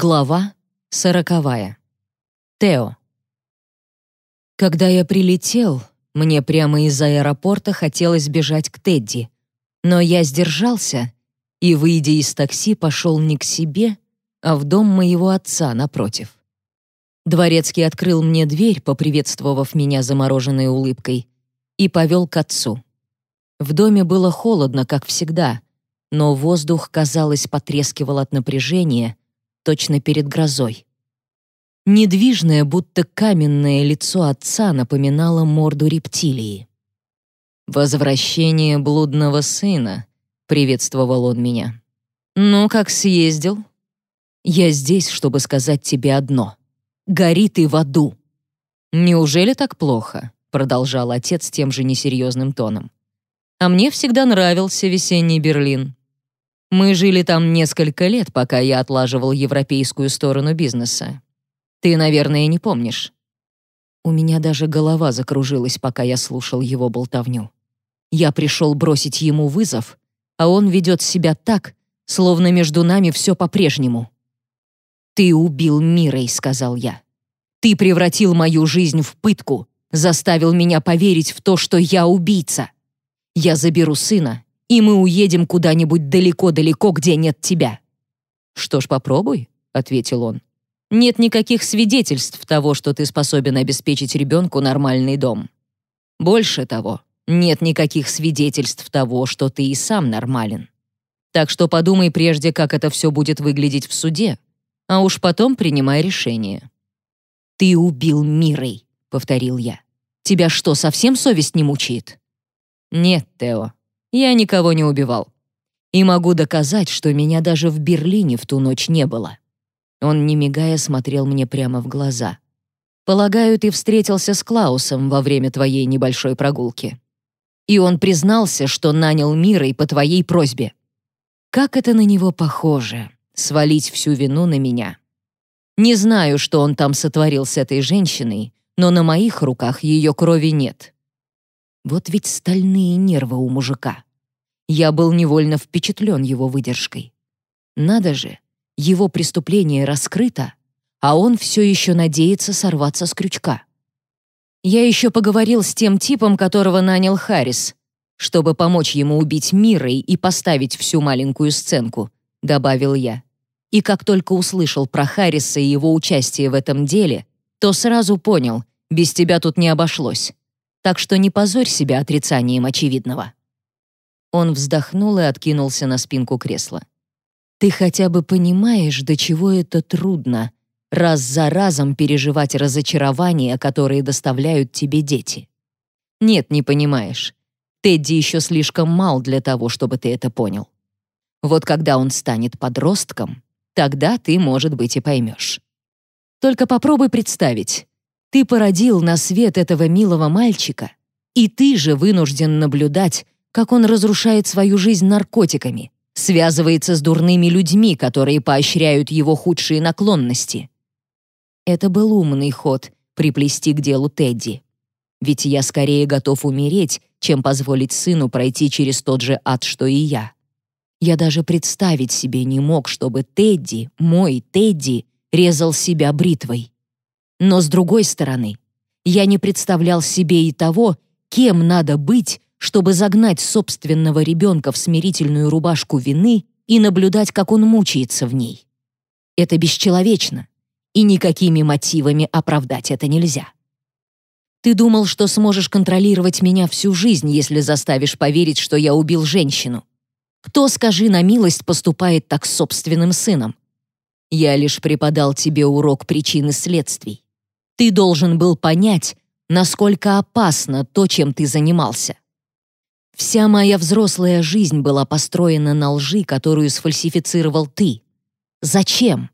Глава сороковая. Тео. Когда я прилетел, мне прямо из аэропорта хотелось бежать к Тедди, но я сдержался и, выйдя из такси, пошел не к себе, а в дом моего отца напротив. Дворецкий открыл мне дверь, поприветствовав меня замороженной улыбкой, и повел к отцу. В доме было холодно, как всегда, но воздух, казалось, потрескивал от напряжения — точно перед грозой. Недвижное, будто каменное лицо отца напоминало морду рептилии. «Возвращение блудного сына», — приветствовал он меня. «Ну, как съездил?» «Я здесь, чтобы сказать тебе одно. Гори ты в аду!» «Неужели так плохо?» — продолжал отец тем же несерьезным тоном. «А мне всегда нравился весенний Берлин. Мы жили там несколько лет, пока я отлаживал европейскую сторону бизнеса. Ты, наверное, не помнишь. У меня даже голова закружилась, пока я слушал его болтовню. Я пришел бросить ему вызов, а он ведет себя так, словно между нами все по-прежнему. «Ты убил Мирой», — сказал я. «Ты превратил мою жизнь в пытку, заставил меня поверить в то, что я убийца. Я заберу сына и мы уедем куда-нибудь далеко-далеко, где нет тебя». «Что ж, попробуй», — ответил он. «Нет никаких свидетельств того, что ты способен обеспечить ребенку нормальный дом. Больше того, нет никаких свидетельств того, что ты и сам нормален. Так что подумай прежде, как это все будет выглядеть в суде, а уж потом принимай решение». «Ты убил Мирой», — повторил я. «Тебя что, совсем совесть не мучает?» «Нет, Тео, я никого не убивал. И могу доказать, что меня даже в Берлине в ту ночь не было. Он, не мигая, смотрел мне прямо в глаза. «Полагаю, ты встретился с Клаусом во время твоей небольшой прогулки. И он признался, что нанял Мирой по твоей просьбе. Как это на него похоже, свалить всю вину на меня. Не знаю, что он там сотворил с этой женщиной, но на моих руках ее крови нет. Вот ведь стальные нервы у мужика. Я был невольно впечатлен его выдержкой. Надо же, его преступление раскрыто, а он все еще надеется сорваться с крючка. Я еще поговорил с тем типом, которого нанял Харрис, чтобы помочь ему убить Мирой и поставить всю маленькую сценку, добавил я. И как только услышал про Харриса и его участие в этом деле, то сразу понял, без тебя тут не обошлось так что не позорь себя отрицанием очевидного». Он вздохнул и откинулся на спинку кресла. «Ты хотя бы понимаешь, до чего это трудно, раз за разом переживать разочарования, которые доставляют тебе дети? Нет, не понимаешь. Тедди еще слишком мал для того, чтобы ты это понял. Вот когда он станет подростком, тогда ты, может быть, и поймешь. Только попробуй представить, ты породил на свет этого милого мальчика, и ты же вынужден наблюдать, как он разрушает свою жизнь наркотиками, связывается с дурными людьми, которые поощряют его худшие наклонности. Это был умный ход приплести к делу Тедди. Ведь я скорее готов умереть, чем позволить сыну пройти через тот же ад, что и я. Я даже представить себе не мог, чтобы Тедди, мой Тедди, резал себя бритвой. Но с другой стороны, я не представлял себе и того, кем надо быть, чтобы загнать собственного ребенка в смирительную рубашку вины и наблюдать, как он мучается в ней. Это бесчеловечно, и никакими мотивами оправдать это нельзя. Ты думал, что сможешь контролировать меня всю жизнь, если заставишь поверить, что я убил женщину. Кто, скажи на милость, поступает так с собственным сыном? Я лишь преподал тебе урок причин и следствий. Ты должен был понять, насколько опасно то, чем ты занимался. Вся моя взрослая жизнь была построена на лжи, которую сфальсифицировал ты. Зачем?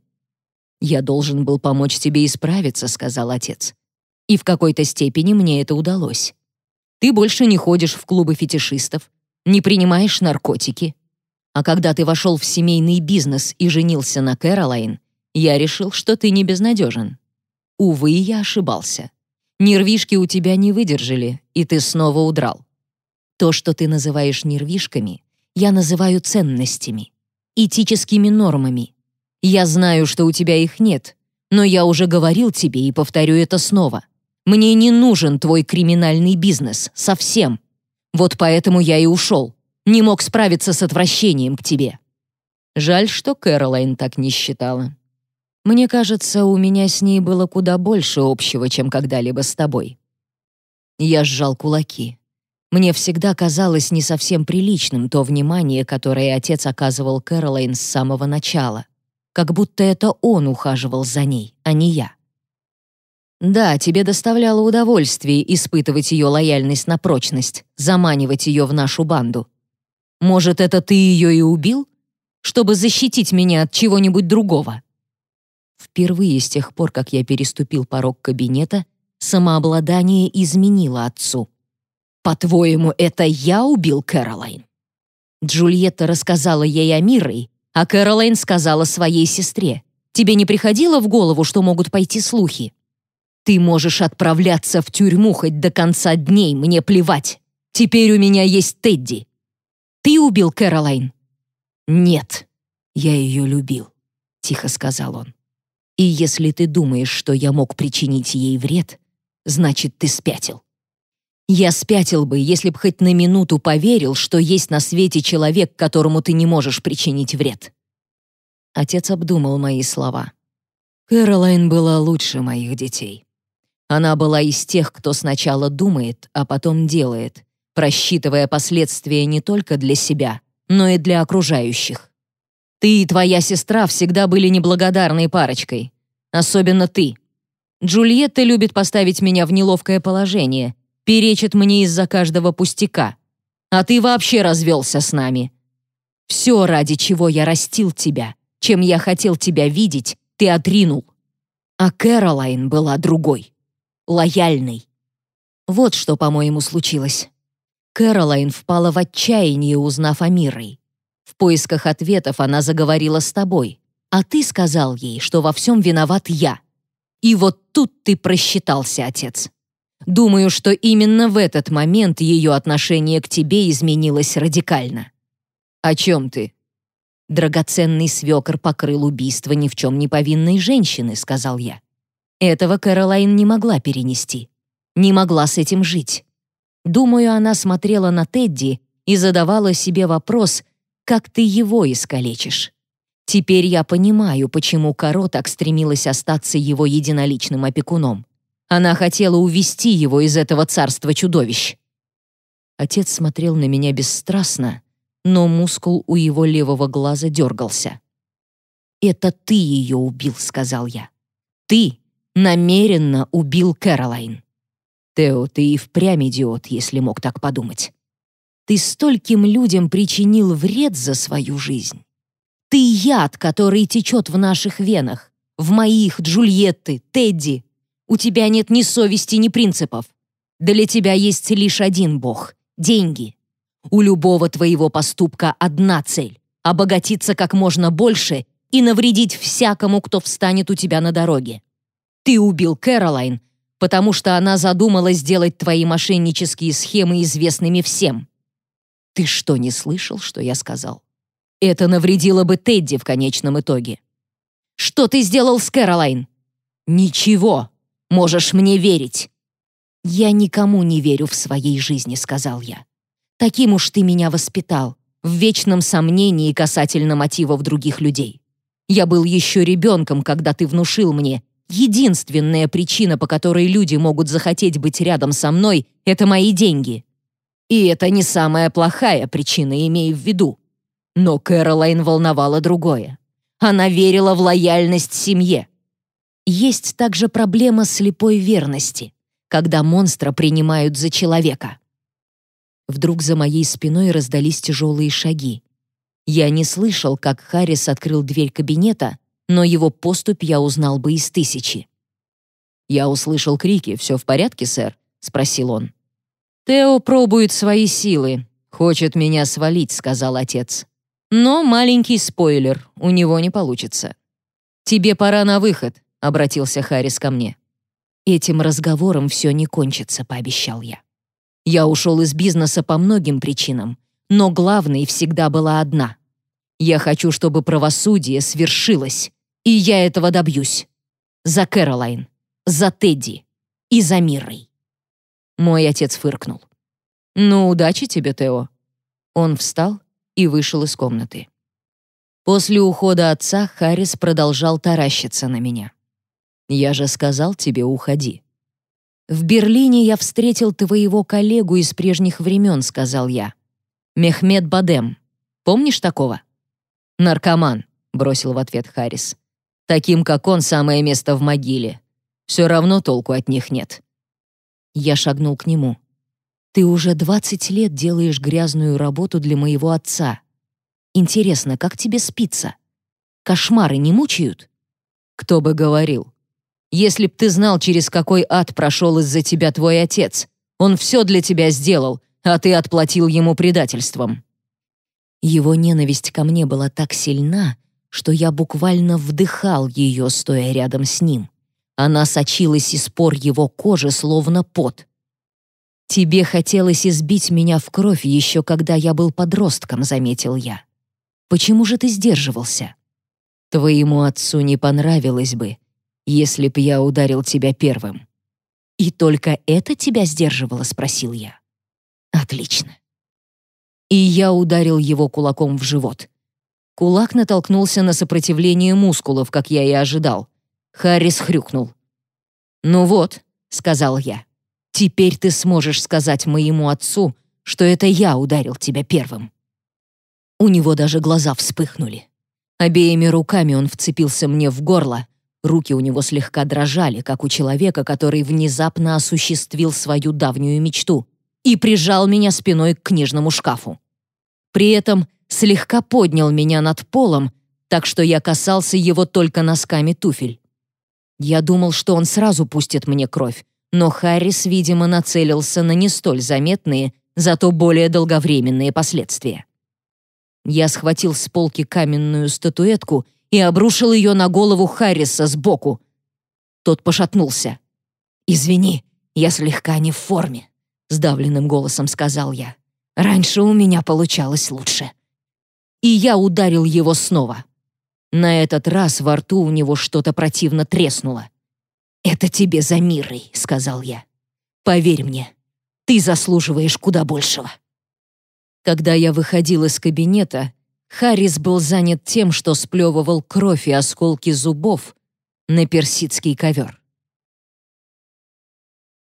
Я должен был помочь тебе исправиться, сказал отец. И в какой-то степени мне это удалось. Ты больше не ходишь в клубы фетишистов, не принимаешь наркотики. А когда ты вошел в семейный бизнес и женился на Кэролайн, я решил, что ты не безнадежен. Увы, я ошибался. Нервишки у тебя не выдержали, и ты снова удрал. То, что ты называешь нервишками, я называю ценностями, этическими нормами. Я знаю, что у тебя их нет, но я уже говорил тебе и повторю это снова. Мне не нужен твой криминальный бизнес, совсем. Вот поэтому я и ушел. Не мог справиться с отвращением к тебе. Жаль, что Кэролайн так не считала. Мне кажется, у меня с ней было куда больше общего, чем когда-либо с тобой. Я сжал кулаки. Мне всегда казалось не совсем приличным то внимание, которое отец оказывал Кэролайн с самого начала. Как будто это он ухаживал за ней, а не я. Да, тебе доставляло удовольствие испытывать ее лояльность на прочность, заманивать ее в нашу банду. Может, это ты ее и убил? Чтобы защитить меня от чего-нибудь другого? Впервые с тех пор, как я переступил порог кабинета, самообладание изменило отцу. «По-твоему, это я убил Кэролайн?» Джульетта рассказала ей о Мирой, а Кэролайн сказала своей сестре. «Тебе не приходило в голову, что могут пойти слухи?» «Ты можешь отправляться в тюрьму хоть до конца дней, мне плевать. Теперь у меня есть Тедди». «Ты убил Кэролайн?» «Нет, я ее любил», — тихо сказал он. «И если ты думаешь, что я мог причинить ей вред, значит, ты спятил. Я спятил бы, если б хоть на минуту поверил, что есть на свете человек, которому ты не можешь причинить вред. Отец обдумал мои слова. Кэролайн была лучше моих детей. Она была из тех, кто сначала думает, а потом делает, просчитывая последствия не только для себя, но и для окружающих. Ты и твоя сестра всегда были неблагодарной парочкой. Особенно ты. Джульетта любит поставить меня в неловкое положение, перечит мне из-за каждого пустяка. А ты вообще развелся с нами. Все, ради чего я растил тебя, чем я хотел тебя видеть, ты отринул. А Кэролайн была другой. Лояльной. Вот что, по-моему, случилось. Кэролайн впала в отчаяние, узнав о Мирой. В поисках ответов она заговорила с тобой, а ты сказал ей, что во всем виноват я. И вот тут ты просчитался, отец. Думаю, что именно в этот момент ее отношение к тебе изменилось радикально. О чем ты? Драгоценный свекор покрыл убийство ни в чем не повинной женщины, сказал я. Этого Кэролайн не могла перенести. Не могла с этим жить. Думаю, она смотрела на Тедди и задавала себе вопрос, как ты его искалечишь. Теперь я понимаю, почему Каро так стремилась остаться его единоличным опекуном. Она хотела увести его из этого царства чудовищ. Отец смотрел на меня бесстрастно, но мускул у его левого глаза дергался. «Это ты ее убил», — сказал я. «Ты намеренно убил Кэролайн». «Тео, ты и впрямь идиот, если мог так подумать. Ты стольким людям причинил вред за свою жизнь. Ты яд, который течет в наших венах, в моих, Джульетты, Тедди. У тебя нет ни совести, ни принципов. Для тебя есть лишь один бог — деньги. У любого твоего поступка одна цель — обогатиться как можно больше и навредить всякому, кто встанет у тебя на дороге. Ты убил Кэролайн, потому что она задумала сделать твои мошеннические схемы известными всем. Ты что, не слышал, что я сказал? Это навредило бы Тедди в конечном итоге. Что ты сделал с Кэролайн? Ничего. Можешь мне верить. Я никому не верю в своей жизни, сказал я. Таким уж ты меня воспитал, в вечном сомнении касательно мотивов других людей. Я был еще ребенком, когда ты внушил мне, единственная причина, по которой люди могут захотеть быть рядом со мной, это мои деньги. И это не самая плохая причина, имея в виду. Но Кэролайн волновало другое. Она верила в лояльность семье. Есть также проблема слепой верности, когда монстра принимают за человека. Вдруг за моей спиной раздались тяжелые шаги. Я не слышал, как Харрис открыл дверь кабинета, но его поступь я узнал бы из тысячи. «Я услышал крики. Все в порядке, сэр?» — спросил он. «Тео пробует свои силы. Хочет меня свалить», — сказал отец. Но маленький спойлер, у него не получится. «Тебе пора на выход», — обратился Харрис ко мне. «Этим разговором все не кончится», — пообещал я. Я ушел из бизнеса по многим причинам, но главной всегда была одна. Я хочу, чтобы правосудие свершилось, И я этого добьюсь. За Кэролайн, за Тедди и за Мирой. Мой отец фыркнул. «Ну, удачи тебе, Тео». Он встал и вышел из комнаты. После ухода отца Харрис продолжал таращиться на меня. «Я же сказал тебе, уходи». «В Берлине я встретил твоего коллегу из прежних времен», — сказал я. «Мехмед Бадем. Помнишь такого?» «Наркоман», — бросил в ответ Харрис. «Таким, как он, самое место в могиле. Все равно толку от них нет». Я шагнул к нему. «Ты уже двадцать лет делаешь грязную работу для моего отца. Интересно, как тебе спится? Кошмары не мучают? Кто бы говорил. Если б ты знал, через какой ад прошел из-за тебя твой отец. Он все для тебя сделал, а ты отплатил ему предательством. Его ненависть ко мне была так сильна, что я буквально вдыхал ее, стоя рядом с ним. Она сочилась из пор его кожи, словно пот. «Тебе хотелось избить меня в кровь еще когда я был подростком», — заметил я. Почему же ты сдерживался? Твоему отцу не понравилось бы, если б я ударил тебя первым. И только это тебя сдерживало, спросил я. Отлично. И я ударил его кулаком в живот. Кулак натолкнулся на сопротивление мускулов, как я и ожидал. Харрис хрюкнул. «Ну вот», — сказал я, — «теперь ты сможешь сказать моему отцу, что это я ударил тебя первым». У него даже глаза вспыхнули. Обеими руками он вцепился мне в горло. Руки у него слегка дрожали, как у человека, который внезапно осуществил свою давнюю мечту и прижал меня спиной к книжному шкафу. При этом слегка поднял меня над полом, так что я касался его только носками туфель. Я думал, что он сразу пустит мне кровь, но Харрис, видимо, нацелился на не столь заметные, зато более долговременные последствия. Я схватил с полки каменную статуэтку и обрушил ее на голову Харриса сбоку. Тот пошатнулся. «Извини, я слегка не в форме», — сдавленным голосом сказал я. «Раньше у меня получалось лучше». И я ударил его снова. На этот раз во рту у него что-то противно треснуло. «Это тебе за мирой», — сказал я. «Поверь мне, ты заслуживаешь куда большего». Когда я выходил из кабинета, Харрис был занят тем, что сплевывал кровь и осколки зубов на персидский ковер.